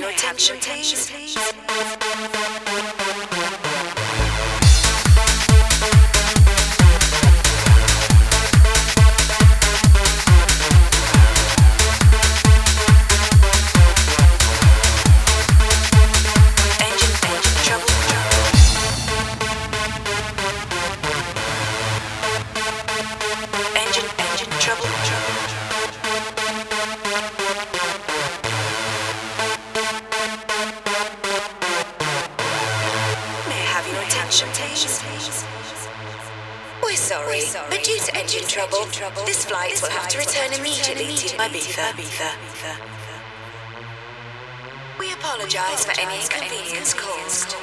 your attention, please? We're sorry, but due to engine trouble, this flight will have to return immediately to Ibiza. We apologize for any inconvenience caused.